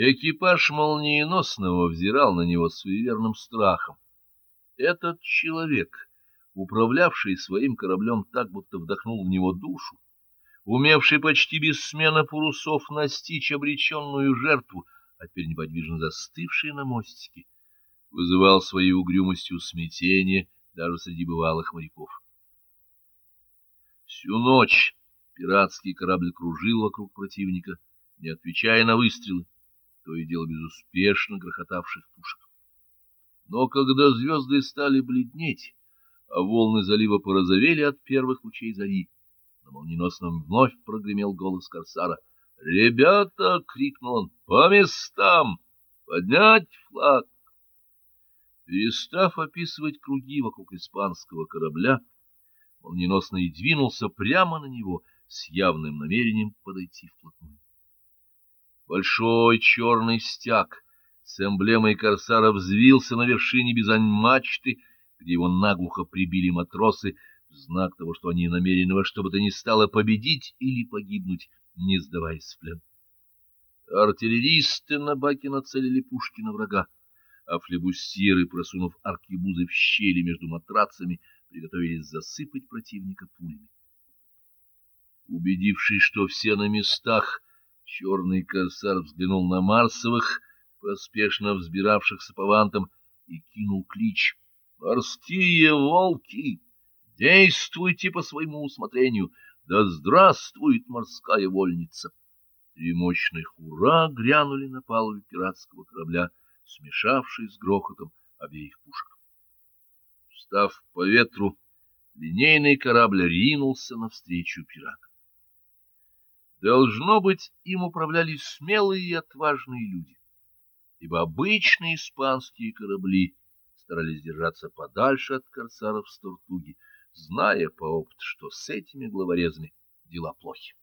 Экипаж молниеносного взирал на него суеверным страхом. Этот человек, управлявший своим кораблем так, будто вдохнул в него душу, умевший почти без смены парусов настичь обреченную жертву, а теперь неподвижно застывший на мостике, вызывал своей угрюмостью смятение даже среди бывалых моряков. Всю ночь пиратский корабль кружил вокруг противника, не отвечая на выстрелы, то и дело безуспешно грохотавших пушек. Но когда звезды стали бледнеть, а волны залива порозовели от первых лучей зари, на молниеносном вновь прогремел голос корсара. «Ребята!» — крикнул он. «По местам! Поднять флаг!» Перестав описывать круги вокруг испанского корабля, молниеносный двинулся прямо на него с явным намерением подойти вплотную. Большой черный стяг с эмблемой корсара взвился на вершине бизань-мачты, где его наглухо прибили матросы, в знак того, что они намерены во что бы то ни стало победить или погибнуть, не сдаваясь в плен. Артиллеристы на баке нацелили пушки на врага, а флебустьеры, просунув аркебузы в щели между матрацами, приготовились засыпать противника пулями. Убедившись, что все на местах, Черный корсар взглянул на Марсовых, поспешно взбиравшихся по вантам, и кинул клич. «Морские волки! Действуйте по своему усмотрению! Да здравствует морская вольница!» Три мощных «Ура!» грянули на палубе пиратского корабля, смешавшись с грохотом обеих пушек. Встав по ветру, линейный корабль ринулся навстречу пиратам. Должно быть, им управляли смелые и отважные люди, ибо обычные испанские корабли старались держаться подальше от корсаров с Тортуги, зная по опыту, что с этими главорезами дела плохи.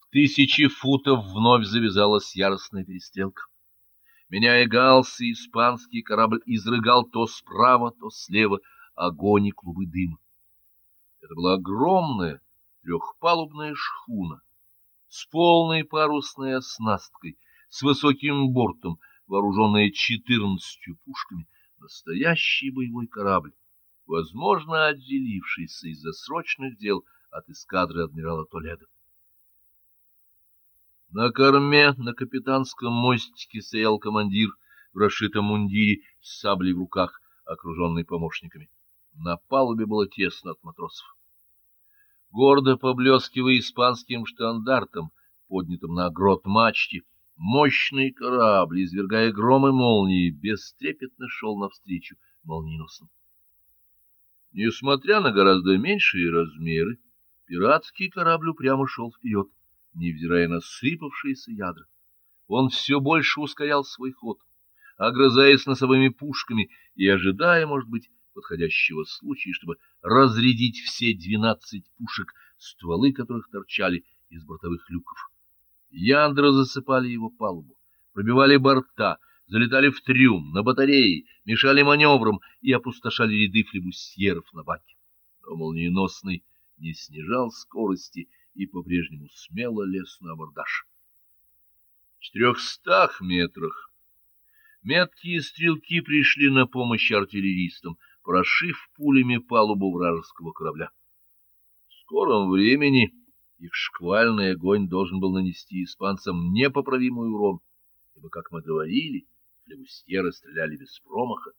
В тысячи футов вновь завязалась яростная перестрелка. Меняя галсы, испанский корабль изрыгал то справа, то слева огонь и клубы дыма. Это была огромная, трехпалубная шхуна с полной парусной оснасткой, с высоким бортом, вооруженная четырнадцатью пушками, настоящий боевой корабль, возможно, отделившийся из-за срочных дел от эскадры адмирала Толедо. На корме на капитанском мостике стоял командир в расшитом мундире с саблей в руках, окруженный помощниками. На палубе было тесно от матросов гордо поблескивая испанским штандартом, поднятым на грот мачте, мощный корабль, извергая громы молнии, бестрепетно шел навстречу молниеносным. Несмотря на гораздо меньшие размеры, пиратский корабль упрямо шел вперед, невзирая на сыпавшиеся ядра. Он все больше ускорял свой ход, огрызаясь носовыми пушками и ожидая, может быть, подходящего случая, чтобы разрядить все двенадцать пушек, стволы которых торчали из бортовых люков. Ядра засыпали его палубу, пробивали борта, залетали в трюм, на батареи, мешали маневрам и опустошали ряды флебусьеров на баке. Но молниеносный не снижал скорости и по-прежнему смело лез на абордаж. В четырехстах метрах меткие стрелки пришли на помощь артиллеристам, прошив пулями палубу вражеского корабля. В скором времени их шквальный огонь должен был нанести испанцам непоправимый урон, ибо, как мы говорили, флебустьеры стреляли без промаха.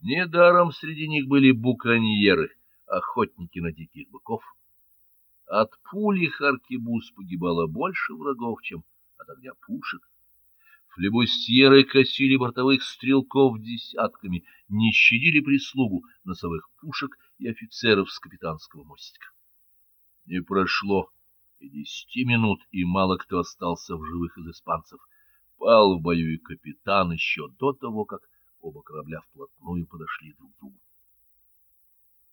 Недаром среди них были буконьеры, охотники на диких быков. От пули Харкибус погибало больше врагов, чем от огня пушек. Флебустьеры косили бортовых стрелков десятками, не щадили прислугу носовых пушек и офицеров с капитанского мостика. Не прошло и десяти минут, и мало кто остался в живых из испанцев. Пал в бою и капитан еще до того, как оба корабля вплотную подошли друг к другу.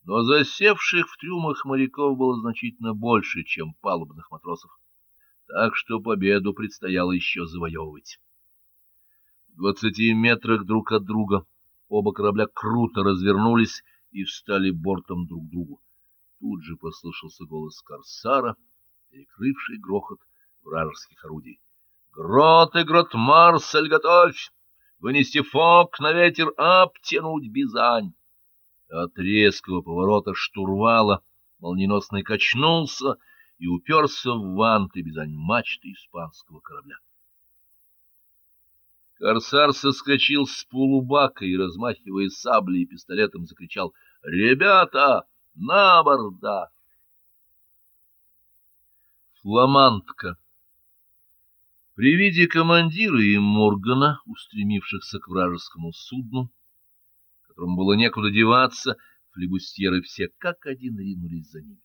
Но засевших в трюмах моряков было значительно больше, чем палубных матросов, так что победу предстояло еще завоевывать. Двадцати метрах друг от друга оба корабля круто развернулись и встали бортом друг к другу. Тут же послышался голос корсара, перекрывший грохот вражеских орудий. Грот и грот Марсель, готовь! Вынести фок на ветер, обтянуть бизань. От резкого поворота штурвала молниеносно качнулся и уперся в ванты бизань мачты испанского корабля. Корсар соскочил с полубака и, размахивая саблей и пистолетом, закричал «Ребята, на борда!» Фламандка При виде командира и Моргана, устремившихся к вражескому судну, которому было некуда деваться, флебустьеры все как один ринулись за ними.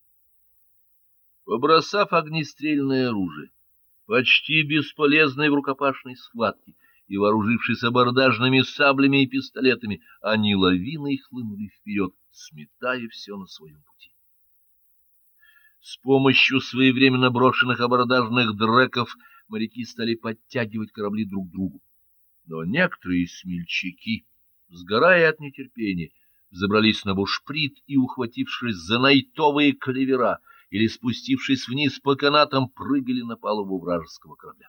Побросав огнестрельное оружие, почти бесполезное в рукопашной схватке, и, вооружившись абордажными саблями и пистолетами, они лавиной хлынули вперед, сметая все на своем пути. С помощью своевременно брошенных абордажных дреков моряки стали подтягивать корабли друг к другу. Но некоторые смельчаки, сгорая от нетерпения, забрались на бушприт и, ухватившись за найтовые клевера или спустившись вниз по канатам, прыгали на палубу вражеского корабля.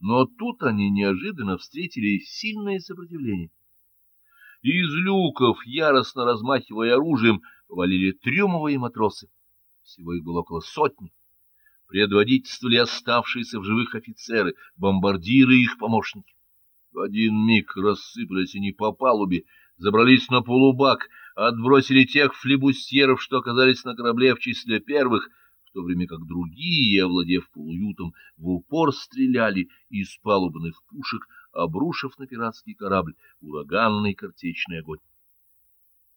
Но тут они неожиданно встретили сильное сопротивление. Из люков, яростно размахивая оружием, повалили трюмовые матросы. Всего их было около сотни. Предводительствовали оставшиеся в живых офицеры, бомбардиры и их помощники. В один миг рассыпались они по палубе, забрались на полубак, отбросили тех флебустьеров, что оказались на корабле в числе первых, в то время как другие, овладев полуютом, в упор стреляли из палубных пушек, обрушив на пиратский корабль ураганный картечный огонь.